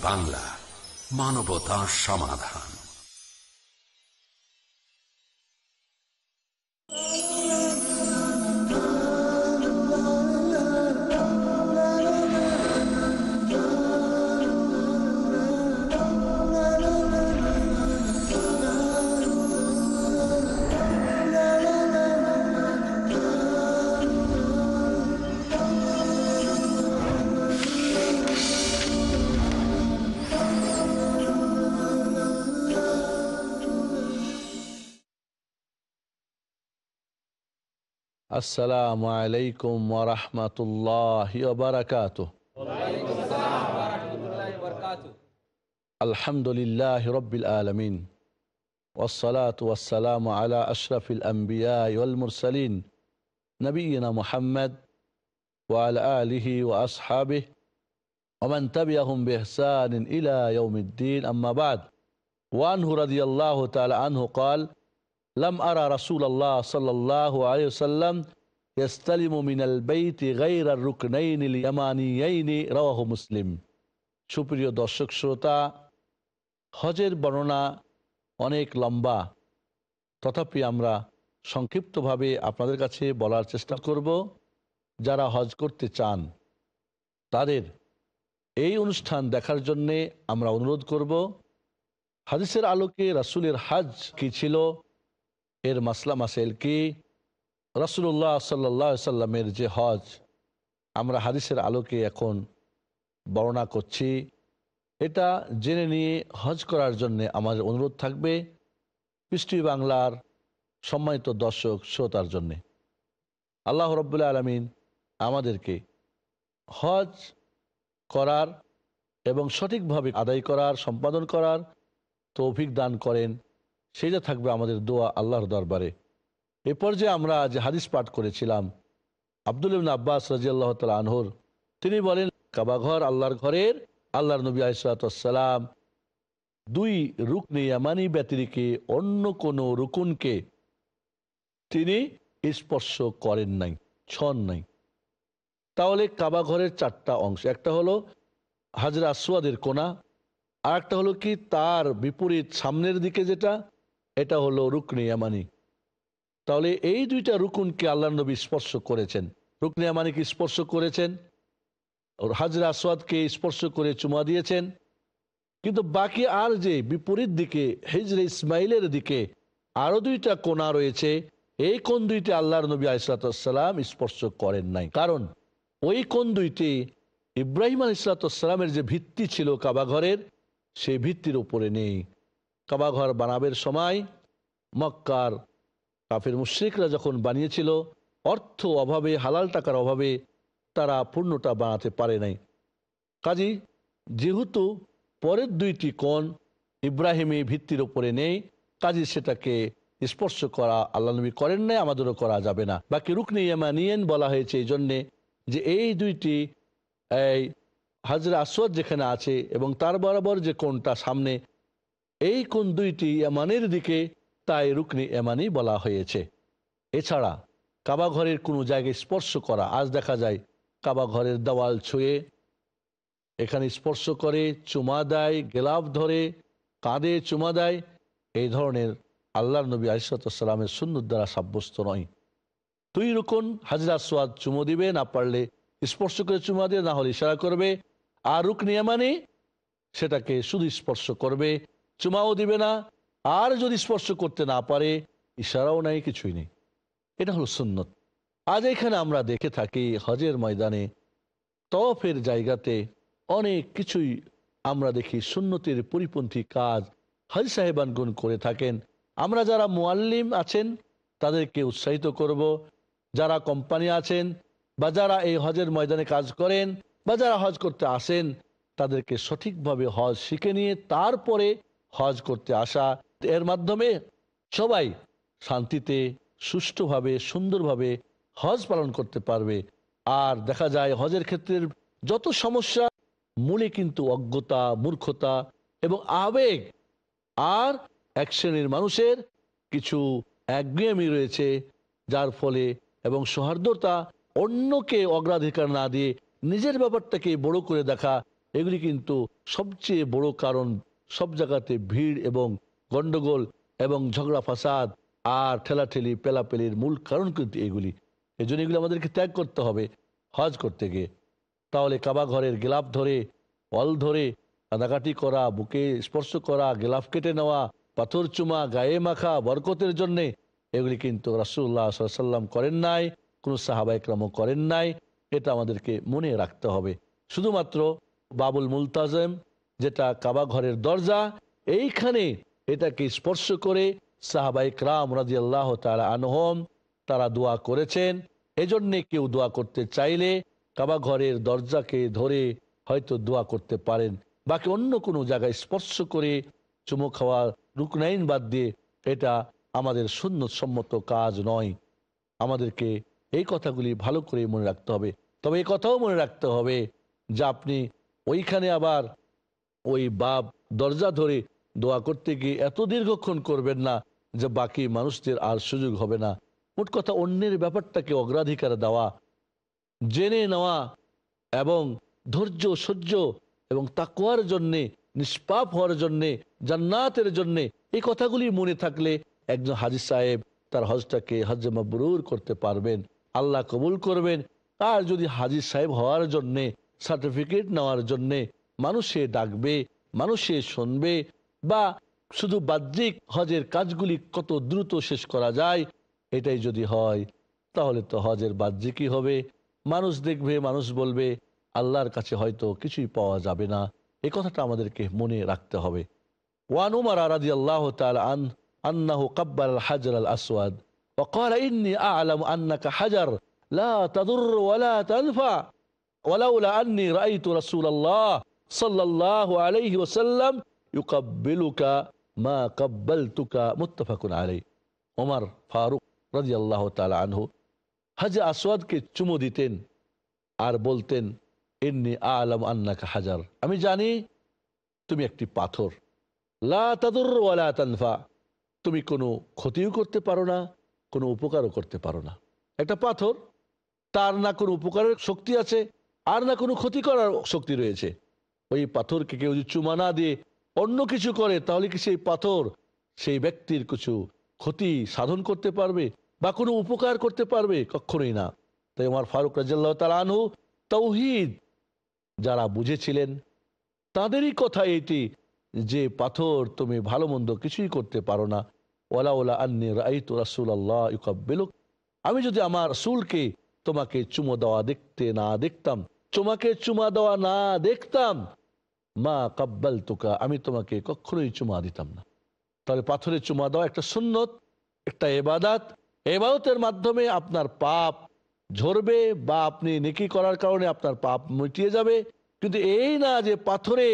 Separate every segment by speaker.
Speaker 1: বাংলা মানবতা সমাধান।
Speaker 2: السلام عليكم ورحمة الله وبركاته. وعليكم السلام ورحمة الله وبركاته الحمد لله رب العالمين والصلاة والسلام على أشرف الأنبياء والمرسلين نبينا محمد وعلى آله وأصحابه ومن تبعهم بإحسان إلى يوم الدين. أما بعد وعنه رضي الله تعالى عنه قال লাম আরা রাসুল আল্লাহ সাল্লাহ আলিয়াল্লাম ইয়াস্তালিমু মিনাল বেইতি গাইরা রুকনাইনিল ইয়ামানিয়াইনি রাওয়াহ মুসলিম সুপ্রিয় দর্শক শ্রোতা, হজের বর্ণনা অনেক লম্বা। তথাপি আমরা সংক্ষিপ্তভাবে আপনাদের কাছে বলার চেষ্টা করব, যারা হজ করতে চান। তাদের এই অনুষ্ঠান দেখার জন্যে আমরা অনুরোধ করব, হাদিসের আলোকে রাসুলের হাজ কী ছিল এর মাসলা মাসেল কি? রসুল্লাহ সাল্লাহ সাল্লামের যে হজ, আমরা হাদিসের আলোকে এখন বর্ণনা করছি। এটা জেনে নিয়ে হজ করার জন্য আমাদের অনুরোধ থাকবে পৃষ্টি বাংলার সম্মানিত দর্শক শ্রোতার জন্যে। আল্লাহ রব্বুল্লা আলমিন আমাদেরকে হজ করার এবং সঠিকভাবে আদায় করার, সম্পাদন করার তৌফিক দান করেন। সেইটা থাকবে আমাদের দোয়া আল্লাহর দরবারে। এ পর্যায়ে আমরা যে হাদিস পাঠ করেছিলাম, আব্দুল ইবিন আব্বাস রাজি আল্লাহ তাল আনহর, তিনি বলেন, কাবাঘর আল্লাহর ঘরের আল্লাহর নবী আসালাম দুই রুকনি ইয়ামানি ব্যতিরিকে অন্য কোনো রুকুনকে তিনি স্পর্শ করেন নাই, ছন নাই। তাহলে কাবাঘরের চারটা অংশ, একটা হলো হাজরা আসওয়াদের কোনা আর একটা হলো কি তার বিপরীত সামনের দিকে যেটা এটা হলো রুকনি ইয়ামানি। তাহলে এই দুইটা রুকুনকে আল্লাহ নবী স্পর্শ করেছেন? রুকনি ইয়ামানিকে স্পর্শ করেছেন? হাজরা আসওয়াদকে স্পর্শ করে চুমা দিয়েছেন। কিন্তু বাকি আর যে বিপরীত দিকে, হিজরে ইসমাইলের দিকে আরও দুইটা কোনা রয়েছে, এই কোন দুইটি আল্লাহর নবী আলিসালাম স্পর্শ করেন নাই। কারণ ওই কোন দুইটি ইব্রাহিম আলিসালামের যে ভিত্তি ছিল কাবাঘরের সেই ভিত্তির উপরে নেই। কাবাঘর বানাবের সময় মক্কার কাফের মুশ্রিকরা যখন বানিয়েছিল, অর্থ অভাবে, হালাল টাকার অভাবে তারা পূর্ণটা বানাতে পারে নাই। কাজী, যেহেতু পরের দুইটি কোণ ইব্রাহিমী ভিত্তির ওপরে নেই, কাজী সেটাকে স্পর্শ করা আল্লাহ নবী করেন নাই, আমাদেরও করা যাবে না। বাকি রুকনি ইয়ামানিয়েন বলা হয়েছে এই জন্যে যে এই দুইটি, এই হাজরা আসওয়াদ যেখানে আছে এবং তার বরাবর যে কোনটা সামনে এই কোন দুইটি এমানের দিকে, তাই রুকনি এমানি বলা হয়েছে। এছাড়া কাবা ঘরের কোনো জায়গায় স্পর্শ করা, আজ দেখা যায় কাবা ঘরের দেওয়াল ছুঁয়ে, এখানে স্পর্শ করে, চুমা দেয় গেলাফ ধরে কাঁধে চুমা দেয়, এই ধরনের আল্লাহ নবী আলিসালামের সুন্দর দ্বারা সাব্যস্ত নয়। তুই রুকুন হাজরা সোয়াদ চুমো দিবে, না পারলে স্পর্শ করে চুমা দিয়ে, না হলে ইশারা করবে, আর রুক নিয়ামানি সেটাকে শুধু স্পর্শ করবে চুমাও দিবে না। আর যদি স্পর্শ করতে না পারে, ইশারাও নাই, কিছুই নেই। এটা হলো সুন্নত। আজ এখানে আমরা দেখে থাকি, হজের ময়দানে তফের জায়গাতে অনেক কিছুই আমরা দেখি, সুন্নতির পরিপন্থী কাজ হজ সাহেবানগুন করে থাকেন। আমরা যারা মোয়াল্লিম আছেন, তাদেরকে উৎসাহিত করব। যারা কোম্পানি আছেন, বা যারা এই হজের ময়দানে কাজ করেন, বা যারা হজ করতে আসেন, তাদেরকে সঠিকভাবে হজ শিখে নিয়ে, তারপরে হজ করতে আসা। এর মাধ্যমে সবাই শান্তিতে, সুষ্ঠুভাবে, সুন্দরভাবে হজ পালন করতে পারবে। আর দেখা যায় হজের ক্ষেত্রে যত সমস্যা, মূলে কিন্তু অজ্ঞতা, মূর্খতা এবং আবেগ। আর এক শ্রেণির মানুষের কিছু একগুয়েমি রয়েছে, যার ফলে এবং সৌহার্দ্যতা অন্যকে অগ্রাধিকার না দিয়ে নিজের ব্যাপারটাকে বড় করে দেখা, এগুলি কিন্তু সবচেয়ে বড় কারণ সব জায়গাতে ভিড় এবং গন্ডগোল এবং ঝগড়া, ফাসাদ আর ঠেলাঠেলি, পেলাপেলির মূল কারণ কিন্তু এগুলি। এই জন্য এগুলি আমাদেরকে ত্যাগ করতে হবে হজ করতে গিয়ে। তাহলে কাবা ঘরের গেলাপ ধরে অল ধরে কাঁদাকাটি করা, বুকে স্পর্শ করা গেলাফ কেটে নেওয়া, পাথর চুমা, গায়ে মাখা, বরকতের জন্যে এগুলি কিন্তু রাসুল্লাহ সাল্লাম করেন নাই, কোনো সাহাবাইকরামও করেন নাই। এটা আমাদেরকে মনে রাখতে হবে। শুধুমাত্র বাবুল মুলতাজম যেটা কাবা ঘরের দরজা, এইখানে এটাকে স্পর্শ করে সাহাবাইক রাম রাজি আল্লাহ তারা আনহম তারা দোয়া করেছেন। এজন্যে কেউ দোয়া করতে চাইলে কাবা ঘরের দরজাকে ধরে হয়তো দোয়া করতে পারেন। বাকি অন্য কোনো জায়গায় স্পর্শ করে চুমো খাওয়া, রুকনাইন বাদ দিয়ে এটা আমাদের সুন্নত কাজ নয়। আমাদেরকে এই কথাগুলি ভালো করে মনে রাখতে হবে। তবে এই কথাও মনে রাখতে হবে যে আপনি ওইখানে আবার ওই বাপ দরজা ধরে দোয়া করতে গিয়ে এত দীর্ঘক্ষণ করবেন না যে বাকি মানুষদের আর সুযোগ হবে না। মোট কথা অন্যের ব্যাপারটাকে অগ্রাধিকার দেওয়া, জেনে নেওয়া এবং ধৈর্য, সহ্য এবং তাকুয়ার জন্যে, নিষ্পাপ হওয়ার জন্যে, জান্নাতের জন্যে এই কথাগুলি মনে থাকলে একজন হাজি সাহেব তার হজটাকে হজ মাবরুর করতে পারবেন। আল্লাহ কবুল করবেন। আর যদি হাজি সাহেব হওয়ার জন্যে সার্টিফিকেট নেওয়ার জন্যে মানুষে ডাকবে মানুষে শুনবে বা শুধু বাহ্যিক হজের কাজগুলি কত দ্রুত শেষ করা যায় এটাই যদি হয় তাহলে তো হজের বাহ্যিকই হবে মানুষ দেখবে মানুষ বলবে আল্লাহর কাছে হয়তো কিছুই পাওয়া যাবে না এই কথাটা আমাদেরকে মনে রাখতে হবে ওয়ান উমার রাদি আল্লাহ আন আন্নাহু কাব্বাল হাজার আল আসওয়াদ وقال إني أعلم أنك حجر لا تضر ولا تنفع ولولا أني رأيت رسول الله সাল্লাহ চুমো দিতেন আর বলতেন এমনি আলম আন্নাকা হাজার। আমি জানি তুমি একটি পাথর। লা তাদুর তুমি কোনো ক্ষতিও করতে পারো না, কোনো উপকারও করতে পারো না। একটা পাথর, তার না কোনো উপকারের শক্তি আছে, আর না কোনো ক্ষতি করার শক্তি রয়েছে। ওই পাথরকে কেউ যদি চুমা না দিয়ে অন্য কিছু করে, তাহলে কি সেই পাথর সেই ব্যক্তির কিছু ক্ষতি সাধন করতে পারবে বা কোনো উপকার করতে পারবে? কখনোই না। তাই আমার ফারুক রাজাল্লাহ তালানহু তৌহিদ যারা বুঝেছিলেন, তাদেরই কথা এটি যে পাথর তুমি ভালো মন্দ কিছুই করতে পারো না। ওলা ওলা আন্নি রাইতু রাসুল আল্লাহ ইকাব্বেলুক আমি যদি আমার রসুলকে তোমাকে চুমো দেওয়া দেখতে না দেখতাম, তোমাকে চুমা দেওয়া না দেখতাম মা কাব্বাল তুকা আমি তোমাকে কখনোই চুমা দিতাম না। তাহলে পাথরে চুমা দেওয়া একটা সুন্নত, একটা এবাদাত। এবাদতের মাধ্যমে আপনার পাপ ঝরবে বা আপনি নেকি করার কারণে আপনার পাপ মিটিয়ে যাবে। কিন্তু এই না যে পাথরে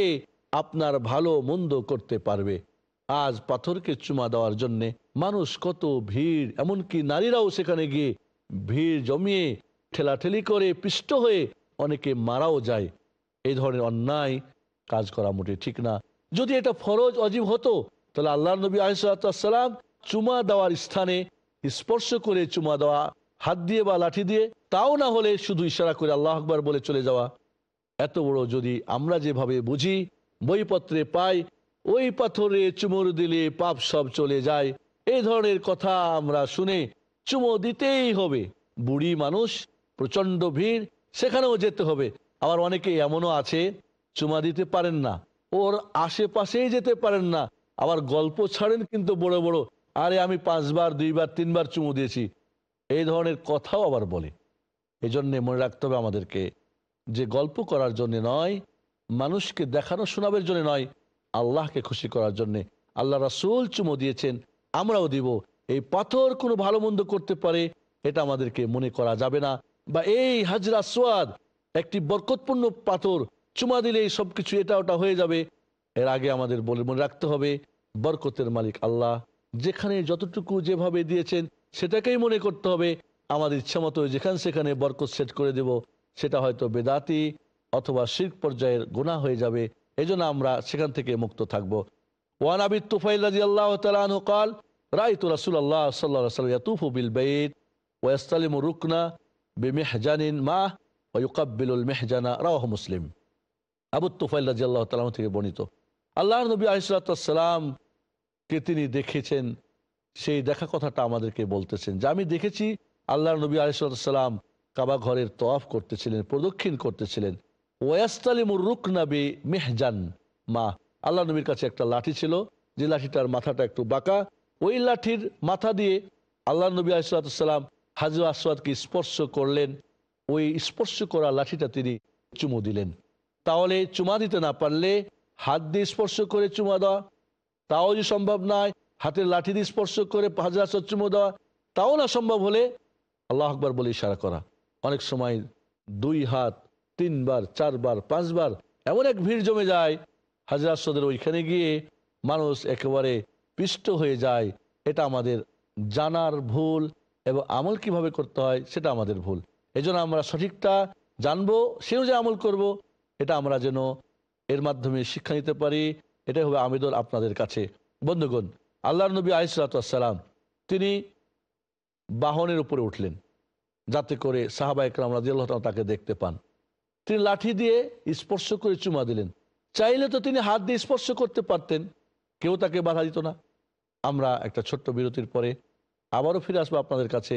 Speaker 2: আপনার ভালো মন্দ করতে পারবে, আজ পাথরকে চুমা দেওয়ার জন্য মানুষ কত ভিড়। এমনকি নারীরাও সেখানে গিয়ে ভিড় জমিয়ে ঠেলাঠেলি করে, পিষ্ট হয়ে অনেকে মারাও যায়। এই ধরনের অন্যায় কাজ করা মোটে, ঠিক না? যদি এটা ফরজ অজীব হতো, তাহলে আল্লাহ নবী আলিসাল্লাম চুমা দেওয়ার স্থানে স্পর্শ করে চুমা দেওয়া, হাত দিয়ে বা লাঠি দিয়ে, তাও না হলে শুধু ইশারা করে আল্লাহ আকবর বলে চলে যাওয়া। এত বড় যদি আমরা যেভাবে বুঝি, বইপত্রে পাই, ওই পাথরে চুমুর দিলে পাপ সব চলে যায়। এই ধরনের কথা আমরা শুনে চুমো দিতেই হবে। বুড়ি মানুষ প্রচণ্ড ভিড়, সেখানেও যেতে হবে। আবার অনেকে এমনও আছে চুমা দিতে পারেন না। ওর আশেপাশেই যেতে পারেন না। আবার গল্প ছাড়েন কিন্তু বড় বড়। আরে আমি পাঁচবার, দুইবার, তিনবার চুমু দিয়েছি। এই ধরনের কথাও আবার বলে। এই জন্যে মনে রাখতে হবে আমাদেরকে যে গল্প করার জন্য নয়, মানুষকে দেখানো শোনাবের জন্য নয়, আল্লাহকে খুশি করার জন্যে। আল্লাহ রাসুল চুমো দিয়েছেন, আমরাও দিব। এই পাথর কোনো ভালো মন্দ করতে পারে, এটা আমাদেরকে মনে করা যাবে না। বা এই হাজরা সোয়াদ একটি বরকতপূর্ণ পাথর চুমা দিলে এই সব কিছু এটা ওটা হয়ে যাবে। এর আগে আমাদের বলে মনে রাখতে হবে, বরকতের মালিক আল্লাহ, যেখানে যতটুকু যেভাবে দিয়েছেন সেটাকেই মনে করতে হবে। আমাদের ইচ্ছা মতো যেখানে সেখানে বরকত সেট করে দেব, সেটা হয়তো বেদাতি অথবা শির্ক পর্যায়ের গুণা হয়ে যাবে। এই আমরা সেখান থেকে মুক্ত থাকব। ওয়ান আবি তুফাইল আল্লাহ তালু কাল, রাইতু রাসুল আল্লাহ ইয়াতুফু বিল বাইত ওয়াস্তালিম রুকনা বিমেহজানিন মা ওয়ুকাব্বিলুল মেহজানা রাহ মুসলিম। আবু তুফাইল রাজি আল্লাহ তালাম থেকে বর্ণিত। আল্লাহ নবী আলিসাল্লামকে তিনি দেখেছেন, সেই দেখা কথাটা আমাদেরকে বলতেছেন। যে আমি দেখেছি আল্লাহ নবী আলিসাল্লাম কাবা ঘরের তফ করতেছিলেন, প্রদক্ষিণ করতেছিলেন। ওয়াস্তালিমুর রুক নাবি মেহজান, মা আল্লাহ নবীর কাছে একটা লাঠি ছিল, যে লাঠিটার মাথাটা একটু বাঁকা, ওই লাঠির মাথা দিয়ে আল্লাহ নবী আলিসাল্লাম হাজর আসওয়াদকে স্পর্শ করলেন, ওই স্পর্শ করা লাঠিটা তিনি চুমু দিলেন। তাহলে চুমা দিতে না পারলে হাত দিয়ে স্পর্শ করে চুমা দেওয়া তাও যদি সম্ভব নয়, হাতের লাঠি দিয়ে স্পর্শ করে হাজার চুমু দেওয়া তাও না সম্ভব হলে আল্লাহ আকবর বলে ইশারা করা। অনেক সময় দুই হাত, তিনবার, চারবার, পাঁচবার এমন এক ভিড় জমে যায়, হাজরা আসওয়াদের ওইখানে গিয়ে মানুষ একেবারে পিষ্ট হয়ে যায়। এটা আমাদের জানার ভুল এবং আমল কীভাবে করতে হয় সেটা আমাদের ভুল। এজন্য আমরা সঠিকটা জানব, সেও যে আমল করব এটা আমরা যেন এর মাধ্যমে শিক্ষা নিতে পারি, এটাই হবে আবেদন আপনাদের কাছে। বন্ধুগণ আল্লাহ নবী আলিসালাম তিনি বাহনের উপরে উঠলেন, যাতে করে সাহাবা একরাম তাআলা তাকে দেখতে পান। তিনি লাঠি দিয়ে স্পর্শ করে চুমা দিলেন। চাইলে তো তিনি হাত দিয়ে স্পর্শ করতে পারতেন, কেউ তাকে বাধা দিত না। আমরা একটা ছোট্ট বিরতির পরে আবারও ফিরে আসব আপনাদের কাছে।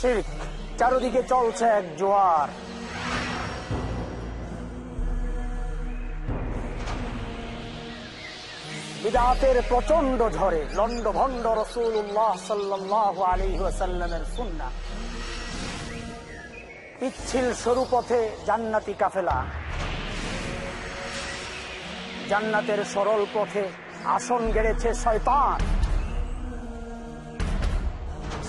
Speaker 3: শির্ক চারদিকে চলছে এক জোয়ার। বিদাতের প্রচণ্ড ঝড়ে লন্ড ভন্ড রসুল্লাহ সাল্লাহ আলী সাল্লামের সুন্না পিচ্ছিল সরু পথে জান্নাতি কাফেলা। জান্নাতের সরল পথে আসন গেড়েছে শয়তান।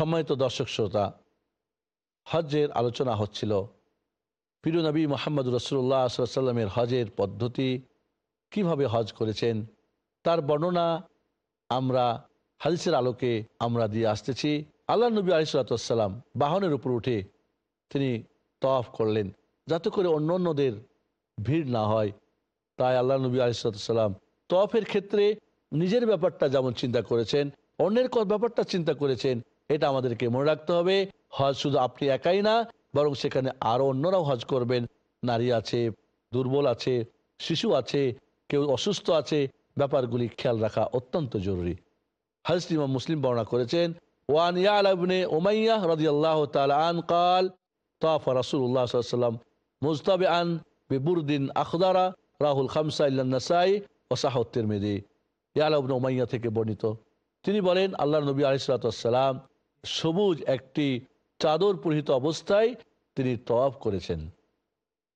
Speaker 2: সম্মানিত দর্শক শ্রোতা, হজ্জের আলোচনা হচ্ছিল। প্রিয় নবী মোহাম্মদ রসুল্লাহ সাল্লামের হজের পদ্ধতি, কীভাবে হজ করেছেন, তার বর্ণনা আমরা, হাদিসের আলোকে আমরা দিয়ে আসতেছি। আল্লাহ নবী আলিসাল্লাম বাহনের উপর উঠে তিনি তফ করলেন, যাতে করে অন্য অন্যদের ভিড় না হয়। তাই আল্লাহ নবী আলিসাল্লাম তফের ক্ষেত্রে নিজের ব্যাপারটা যেমন চিন্তা করেছেন, অন্যের ব্যাপারটা চিন্তা করেছেন এটা আমাদেরকে মনে রাখতে হবে হজ শুধু আপনি একাই না বরং সেখানে আরো অন্যরাও হজ করবেন নারী আছে দুর্বল আছে শিশু আছে কেউ অসুস্থ আছে ব্যাপারগুলি খেয়াল রাখা অত্যন্ত জরুরি হাজরত ইমাম মুসলিম বর্ণনা করেছেন ওয়ান ইয়ালা ইবনে উমাইয়া রাদিয়াল্লাহু তাআলা আন قال طاف رسول الله صلى الله عليه وسلم مزتبعا ببرد اخضر রাহুল খামসা ইল্লা নাসাই ও সাহত তিরমিজি ইয়ালা ইবনে উমাইয়া থেকে বর্ণিত তিনি বলেন আল্লাহ নবী আলিসাল্লাম সবুজ একটি চাদর পরিহিত অবস্থায় তিনি তওয়াফ করেছেন।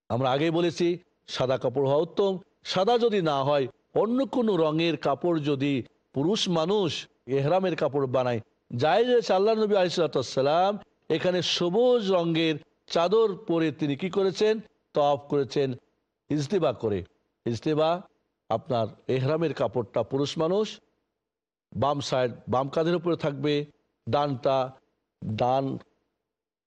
Speaker 2: আমরা আগেই বলেছি, সাদা কাপড় হওয়া উত্তম। সাদা যদি না হয়, অন্য কোনো রঙের কাপড় যদি পুরুষ মানুষ এহরামের কাপড় বানায়। যাই রয়েছে আল্লাহ নবী আলিসাল্লাম এখানে সবুজ রঙের চাদর পরে তিনি কি করেছেন? তফ করেছেন ইজতেবা করে। ইজতেবা, আপনার এহরামের কাপড়টা পুরুষ মানুষ, বাম সাইড বাম কাঁধের উপরে থাকবে। ডানটা ডান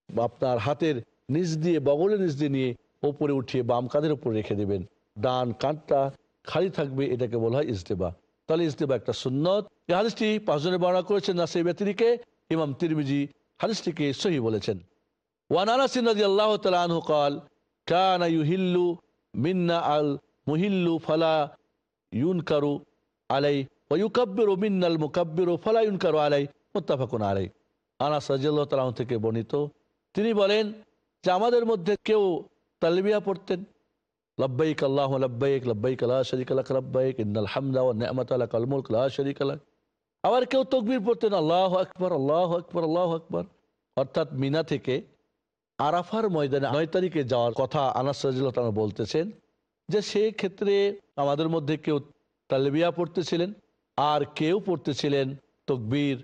Speaker 2: আপনার হাতের নিচ দিয়ে, বগলের নিচ দিয়ে নিয়ে ওপরে উঠিয়ে বাম কাঁধের উপরে রেখে দেবেন। ডান কাঁধটা খালি থাকবে, এটাকে বলা হয় ইজতেবা। তাহলে ইজতেবা একটা সুন্নত। এই হাদিসটি পাঁচজনে বর্ণনা করেছেন নাসির ব্যতিরিকে ইমাম তিরমিজি। হাদিসটিকে সহি বলেছেন। ওয়ান আনাসিন রাজি আল্লাহ তালু কাল, কানা ইউহিল্লু মিন্না ফালা ইউনকারু আলাই আলাই মোত্তাফাকুন আরে। আনাস থেকে বর্ণিত। তিনি বলেন যে আমাদের মধ্যে কেউ তালবিয়া পড়তেন। লব্বাইক আল্লাহ লব্বাইক লব্বাইক আল্লাহ শরিক লব্বাইক হামদা আল্লাহ শরিক আবার কেউ তকবির পড়তেন, আল্লাহ আকবর আল্লাহ আকবর আল্লাহ আকবর। অর্থাৎ মিনা থেকে আরাফার ময়দানে নয় তারিখে যাওয়ার কথা আনাস রাজিল্লাহ বলতেছেন যে সে ক্ষেত্রে আমাদের মধ্যে কেউ তালবিয়া পড়তেছিলেন আর কেউ পড়তেছিলেন তকবীর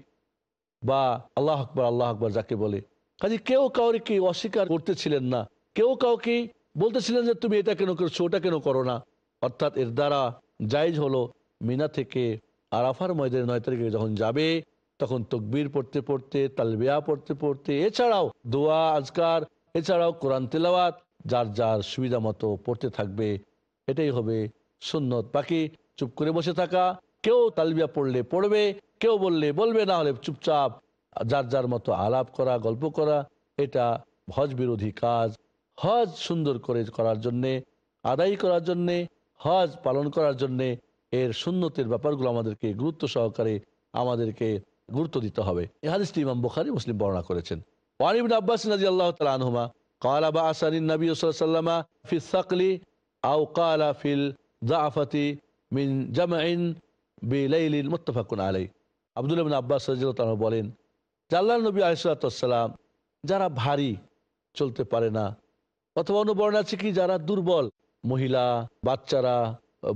Speaker 2: বা আল্লাহ আকবর আল্লাহ আকবর যাকে বলে। কাজে কেউ কাউকে অস্বীকার করতেছিলেন না? কেউ কাউকে বলতেছিলেন যে তুমি এটা কেন করছ, ওটা কেন করো না? অর্থাৎ এর দ্বারা জায়জ হলো মিনা থেকে আরাফার ময়দানে নয় তারিখে যখন যাবে, তখন তকবির পড়তে পড়তে, তালবিয়া পড়তে পড়তে, এছাড়াও দোয়া, আজকার, এছাড়াও কোরআন তেলাওয়াত, যার যার সুবিধা মতো পড়তে থাকবে, এটাই হবে সুন্নত। বাকি চুপ করে বসে থাকা, কেউ তালবিয়া পড়লে পড়বে কেউ বললে বলবে না হলে চুপচাপ যার যার মতো আলাপ করা গল্প করা এটা হজ বিরোধী কাজ হজ সুন্দর করে করার জন্যে আদায় করার জন্যে হজ পালন করার জন্যে এর সুন্নতের ব্যাপারগুলো আমাদেরকে গুরুত্ব সহকারে আমাদেরকে গুরুত্ব দিতে হবে এই হাদিসটি ইমাম বুখারী মুসলিম বর্ণনা করেছেন ওয়ান ইবনে আব্বাস রাদিয়াল্লাহু তাআলা আনহুমা قال بعثني النبي صلى الله عليه وسلم في الثقل أو قال في الضعفة من جمع بليل متفق عليه আব্দুল্লাহ বিন আব্বাস রাদিয়াল্লাহু বলেন যে আল্লাহর নবী আলাইহিসসালাম যারা ভারী চলতে পারে না, অথবা অন্য বর্ণনা আছে কি যারা দুর্বল? মহিলা, বাচ্চারা,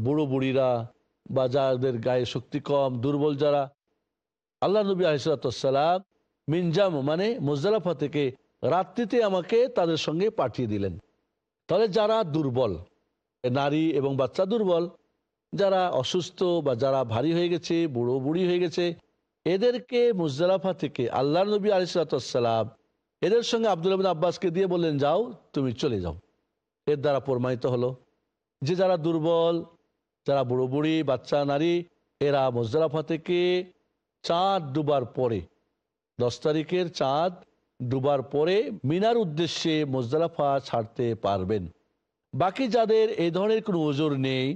Speaker 2: বুড়ো বুড়িরা, বা যাদের গায়ে শক্তি কম, দুর্বল যারা। আল্লাহ নবী আলিসাল্লাম মিনজাম মানে মুজালাফা থেকে রাত্রিতে আমাকে তাদের সঙ্গে পাঠিয়ে দিলেন। তাহলে যারা দুর্বল নারী এবং বাচ্চা দুর্বল, যারা অসুস্থ বা যারা ভারী হয়ে গেছে, বুড়ো বুড়ি হয়ে গেছে এদেরকে মুজালাফা থেকে আল্লাহ নবী আলিসাল্লাম এদের সঙ্গে আব্দুল আব্বাসকে দিয়ে বললেন, যাও, তুমি চলে যাও। এর দ্বারা প্রমাণিত হলো যে যারা দুর্বল, যারা বুড়ো বুড়ি বাচ্চা, নারী, এরা মুজদালাফা থেকে চাঁদ ডুবার পরে, দশ তারিখের চাঁদ ডুবার পরে মিনার উদ্দেশ্যে মুজদালাফা ছাড়তে পারবেন। বাকি যাদের এই ধরনের কোনো ওজোর নেই,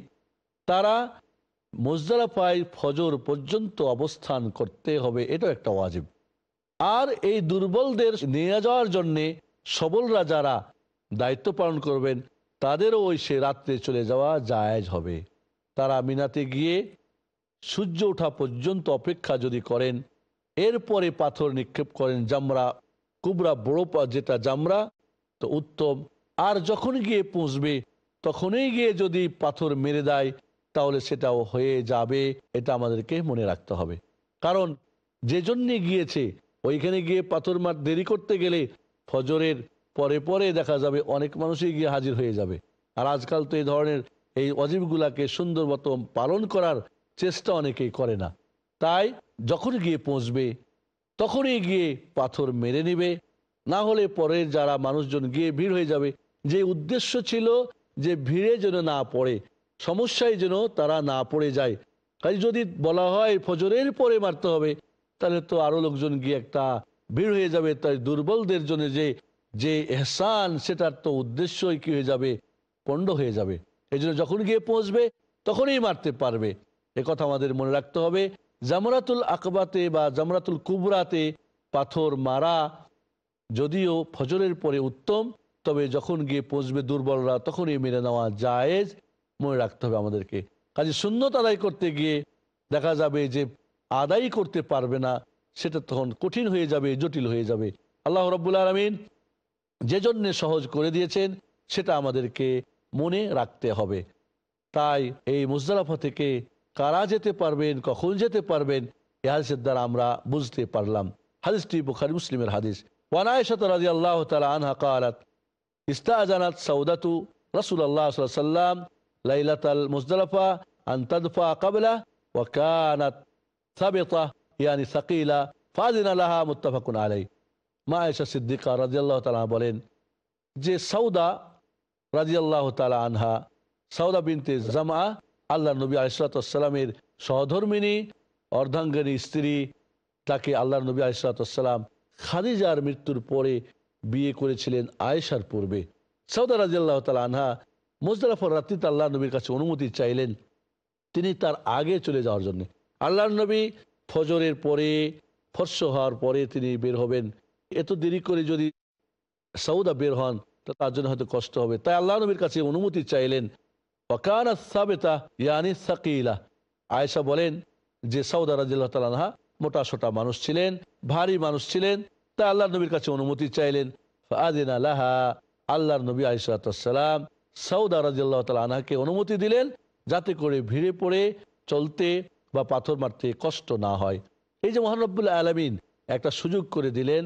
Speaker 2: তারা মুজদালাফায় ফজর পর্যন্ত অবস্থান করতে হবে, এটাও একটা ওয়াজিব। আর এই দুর্বলদের নিয়ে যাওয়ার জন্যে সবলরা যারা দায়িত্ব পালন করবেন, তাদেরও ওই সে রাত্রে চলে যাওয়া জায়জ হবে। তারা মিনাতে গিয়ে সূর্য ওঠা পর্যন্ত অপেক্ষা যদি করেন, এরপরে পাথর নিক্ষেপ করেন জামরা, কুবরা বড় যেটা জামরা, তো উত্তম। আর যখন গিয়ে পৌঁছবে, তখনই গিয়ে যদি পাথর মেরে দেয় তাহলে সেটাও হয়ে যাবে, এটা আমাদেরকে মনে রাখতে হবে। কারণ যে জন্যে গিয়েছে, ওইখানে গিয়ে পাথর মার দেরি করতে গেলে ফজরের পরে পরে দেখা যাবে অনেক মানুষই গিয়ে হাজির হয়ে যাবে। আর আজকাল তো এই ধরনের এই অজীবগুলাকে সুন্দর মতো পালন করার চেষ্টা অনেকেই করে না। তাই যখন গিয়ে পৌঁছবে, তখনই গিয়ে পাথর মেরে নিবে। না হলে পরের যারা মানুষজন গিয়ে ভিড় হয়ে যাবে, যে উদ্দেশ্য ছিল যে ভিড়ে যেন না পড়ে সমস্যায় যেন তারা না পড়ে যায়। কাজে যদি বলা হয় ফজরের পরে মারতে হবে, তাহলে তো আরও লোকজন গিয়ে একটা ভিড় হয়ে যাবে, তাই দুর্বলদের জন্য যে যে এহসান, সেটার তো উদ্দেশ্যই কি হয়ে যাবে? পণ্ড হয়ে যাবে। এই জন্য যখন গিয়ে পৌঁছবে, তখনই মারতে পারবে। কথা আমাদের মনে রাখতে হবে। জামরাতুল আকবাতে বা জামরাতুল কুবরাতে পাথর মারা যদিও ফজরের পরে উত্তম, তবে যখন গিয়ে পৌঁছবে দুর্বলরা, তখনই মেনে নেওয়া জায়েজ। মনে রাখতে হবে আমাদেরকে। কাজে শূন্যত আদায় করতে গিয়ে দেখা যাবে যে আদায় করতে পারবে না, সেটা তখন কঠিন হয়ে যাবে, জটিল হয়ে যাবে। আল্লাহ রব্বুল আলমিন যে জন্যে সহজ করে দিয়েছেন, সেটা আমাদেরকে মনে রাখতে হবে। তাই এই মুজদালাফা থেকে কারা যেতে পারবেন, কখন যেতে পারবেন, এ হাদিসের দ্বারা আমরা বুঝতে পারলাম। হাদিসটি বুখারি মুসলিমের হাদিস। ওয়ানায়শত রাজি আল্লাহ তালা আনহা কালাত, ইস্তাজানাত সৌদাতু রসুল আল্লাহ সাল্লাম লাইলাতাল মুজদালাফা আন তাদফা কাবলা লাহা মুত্তাফাকুন আলাই মা আয়েশা বলেন, যে সৌদা রাজিয়াল্লাহ তালা আল্লাহ নবী আলিসালামের সহধর্মিনী, অর্ধাঙ্গিনী স্ত্রী, তাকে আল্লাহ নবী আলিসালাম খাদিজার মৃত্যুর পরে বিয়ে করেছিলেন আয়েশার পূর্বে। সৌদা রাজিয়াল্লাহ তালা আনহা মুজদারাফর রাত্রিতে আল্লাহ নবীর কাছে অনুমতি চাইলেন, তিনি তার আগে চলে যাওয়ার জন্য। আল্লাহ নবী ফজরের পরে, ফর্স হওয়ার পরে তিনি বের হবেন। এত দেরি করে যদি সৌদা বের হন, তো তার জন্য হয়তো কষ্ট হবে। তাই আল্লাহ নবীর কাছে অনুমতি চাইলেন ওকানা ইয়ানি সাকিলা। আয়েশা বলেন যে, সৌদা রাজিল্লাহ মোটা সোটা মানুষ ছিলেন, ভারী মানুষ ছিলেন। তাই আল্লাহ নবীর কাছে অনুমতি চাইলেন আল্লাহ নবী আলিসাল্লাম সৌদা রাজিল্লাহ তালানহাকে অনুমতি দিলেন যাতে করে ভিড়ে পড়ে, চলতে বা পাথর মারতে কষ্ট না হয়। এই যে মহানব্বুল্লাহ আলমিন একটা সুযোগ করে দিলেন,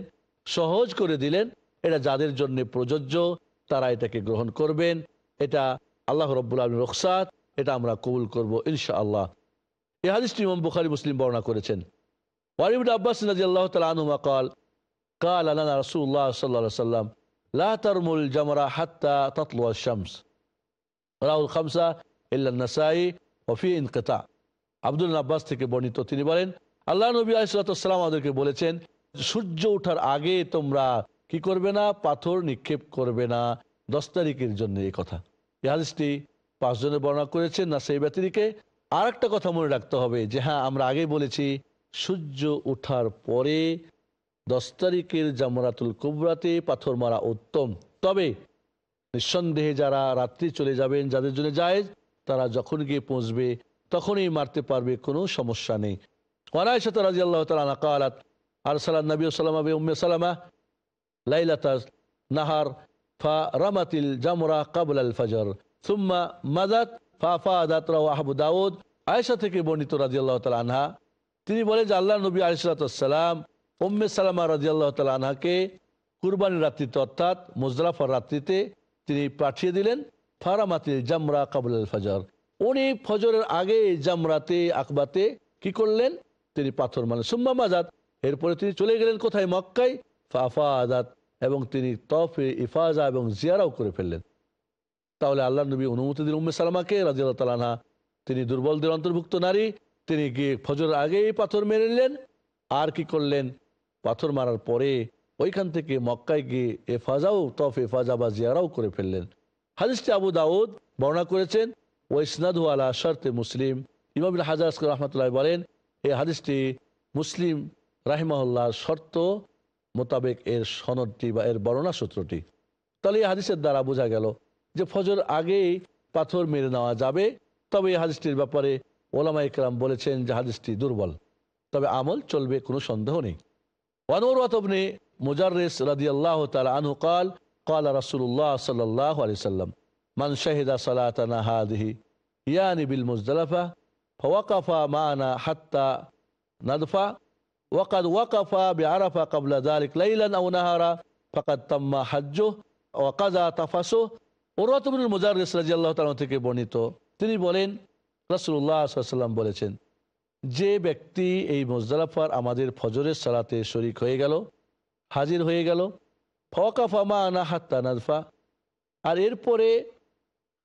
Speaker 2: সহজ করে দিলেন, এটা যাদের জন্য প্রযোজ্য, তারা এটাকে গ্রহণ করবেন। এটা আল্লাহ রব্বুল আলম রকসাত এটা আমরা কবুল করব ইনশা আল্লাহ এই হাদিসটি ইমাম বুখারি মুসলিম বর্ণনা করেছেন। ওয়ারিবুল আব্বাস নাজি আল্লাহ তালা আনুমা কাল কাল আলানা রসুল্লাহ সাল্লাহ সাল্লাম লা তারমুল জামরা হাত্তা তাতলু শামস রাহুল খামসা আব্দুল আব্বাস থেকে বর্ণিত তিনি বলেন, আল্লাহ নবী আলিসাল্লাম আমাদেরকে বলেছেন, সূর্য ওঠার আগে তোমরা কি করবে না? পাথর নিক্ষেপ করবে না। দশ তারিখের জন্য এই কথা। এই হাদিসটি পাঁচজনে বর্ণনা করেছেন না সেই ব্যতিরিকে আর একটা কথা মনে রাখতে হবে যে হ্যাঁ আমরা আগে বলেছি, সূর্য ওঠার পরে দশ তারিখের জামরাতুল কুবরাতে পাথর মারা উত্তম। তবে নিঃসন্দেহে যারা রাত্রি চলে যাবেন, যাদের জন্য যায় তারা যখন গিয়ে পৌঁছবে, তখনই মারতে পারবে, কোনো সমস্যা নেই। ওয়ানায়শত রাজি আল্লাহ তালা আর সালাম নবী সালাম আবি উম্মে সালামা লাইলাতা নাহার ফা রামাতিল জামরা কাবুল আল ফজর, সুম্মা মাদাত ফা ফাদাত রাও আহবু দাউদ। আয়েশা থেকে বর্ণিত রাজি আল্লাহ তালা আনহা, তিনি বলেন যে আল্লাহ নবী আলিসাল্লাম উম্মে সালামা রাজি আল্লাহ তালা আনহাকে কুরবানির রাত্রিতে, অর্থাৎ মুজরাফার রাত্রিতে তিনি পাঠিয়ে দিলেন ফারামাতিল জামরা কাবুল ফজর। উনি ফজরের আগে জামরাতে, আকবাতে কি করলেন? তিনি পাথর মারলেন। সুম্মা মাজাদ, এরপরে তিনি চলে গেলেন কোথায়? মক্কায়। ফাফা আজাদ এবং তিনি তফে ইফাজা এবং জিয়ারাও করে ফেললেন। তাহলে আল্লাহ নবী অনুমতি দিন উম্মে সালামাকে রাজিয়াল তালানহা তিনি দুর্বলদের অন্তর্ভুক্ত নারী, তিনি গিয়ে ফজরের আগেই পাথর মেরে নিলেন। আর কি করলেন? পাথর মারার পরে ওইখান থেকে মক্কায় গিয়ে এফাজাও তফ এফাজা বা জিয়ারাও করে ফেললেন। হাদিসটি আবু দাউদ বর্ণনা করেছেন ওইসনাদু আলা শর্তে মুসলিম। ইমাম হাজার রহমতুল্লাহ বলেন এই হাদিসটি মুসলিম রাহিমাহুল্লাহর শর্ত মোতাবেক এর সনদটি বা এর বর্ণনা সূত্রটি। তাহলে এই হাদিসের দ্বারা বোঝা গেল যে ফজর আগেই পাথর মেরে নেওয়া যাবে। তবে এই হাদিসটির ব্যাপারে ওলামা ইকরাম বলেছেন যে হাদিসটি দুর্বল। তবে আমল চলবে, কোনো সন্দেহ নেই। ওয়ানুরওয়াতবনে মুজাররেস রাদি আল্লাহ তালা আনহু কাল قال رسول الله صلى الله عليه وسلم من شهد صلاتنا هذه يعني بالمزدلفة فوقف معنا حتى ندفع وقد وقف بعرفة قبل ذلك ليلا أو نهارا فقد تم حجه وقضى تفسه উরওয়াত বিন মুজাররিস রাদিয়াল্লাহু তাআলা থেকে বর্ণিত তিনি বলেন রাসূলুল্লাহ সাল্লাল্লাহু আলাইহি ওয়াসাল্লাম বলেছেন যে ব্যক্তি এই মুজদালাফার আমাদের ফজরের সালাতে শরিক হয়ে গেল, হাজির হয়ে গেল ফওয়াকাফা মা আনা হাত্তা নাজফা আর এরপরে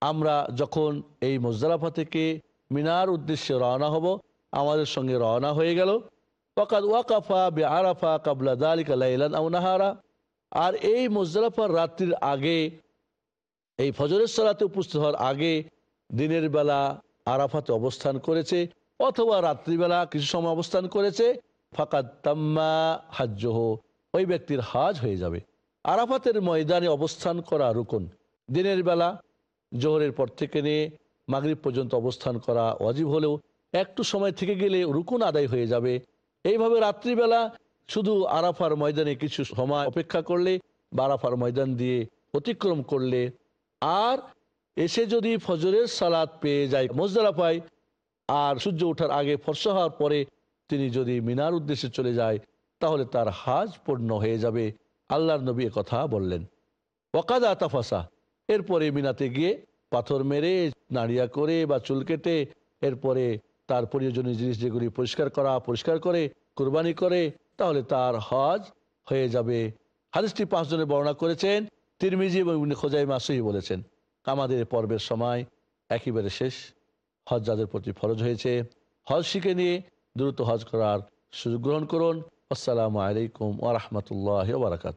Speaker 2: আমরা যখন এই মুজদালাফা থেকে মিনার উদ্দেশ্যে রওনা হব, আমাদের সঙ্গে রওনা হয়ে গেল, ওয়াকাদ ওয়াকাফা বে আরাফা কাবলা দালিকা লাইলান আও নাহারা, আর এই মুজরাফার রাত্রির আগে, এই ফজরের সালাতে উপস্থিত হওয়ার আগে দিনের বেলা আরাফাতে অবস্থান করেছে অথবা রাত্রিবেলা কিছু সময় অবস্থান করেছে, ফাকাদ তাম্মা হাজ্যহ ওই ব্যক্তির হাজ হয়ে যাবে। আরাফাতের ময়দানে অবস্থান করা রুকন। দিনের বেলা, জোহরের পর থেকে নিয়ে মাগরিব পর্যন্ত অবস্থান করা অজীব হলেও একটু সময় থেকে গেলে রুকুন আদায় হয়ে যাবে। এইভাবে রাত্রিবেলা শুধু আরাফার ময়দানে কিছু সময় অপেক্ষা করলে বা আরাফার ময়দান দিয়ে অতিক্রম করলে, আর এসে যদি ফজরের সালাদ পেয়ে যায় মোজদারাফায় আর সূর্য ওঠার আগে ফর্সা হওয়ার পরে তিনি যদি মিনার উদ্দেশ্যে চলে যায়, তাহলে তার হাজ পূর্ণ হয়ে যাবে। আল্লাহর নবী কথা বললেন। ওকাদা তাফাসা। এরপরে মিনাতে গিয়ে পাথর মেরে, নাড়িয়া করে বা চুল কেটে, এরপরে তার প্রয়োজনীয় জিনিস যেগুলি পরিষ্কার করা, পরিষ্কার করে, কুরবানি করে, তাহলে তার হজ হয়ে যাবে। হাদিসটি পাঁচজনে বর্ণনা করেছেন। তিরমিজি এবং খোজাই মাসুহি বলেছেন। আমাদের পর্বের সময় একেবারে শেষ। হজ যাদের প্রতি ফরজ হয়েছে হজ শিখে নিয়ে দ্রুত হজ করার সুযোগ গ্রহণ করুন। আসসালামু আলাইকুম ওরহমতুল্লাহ বারাকাত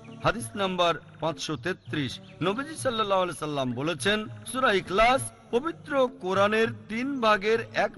Speaker 4: হাদিস নাম্বার পাঁচশো তেত্রিশ। নবীজি সাল্লাহ সাল্লাম বলেছেন, সুরা ইখলাস পবিত্র কোরআনের তিন ভাগের এক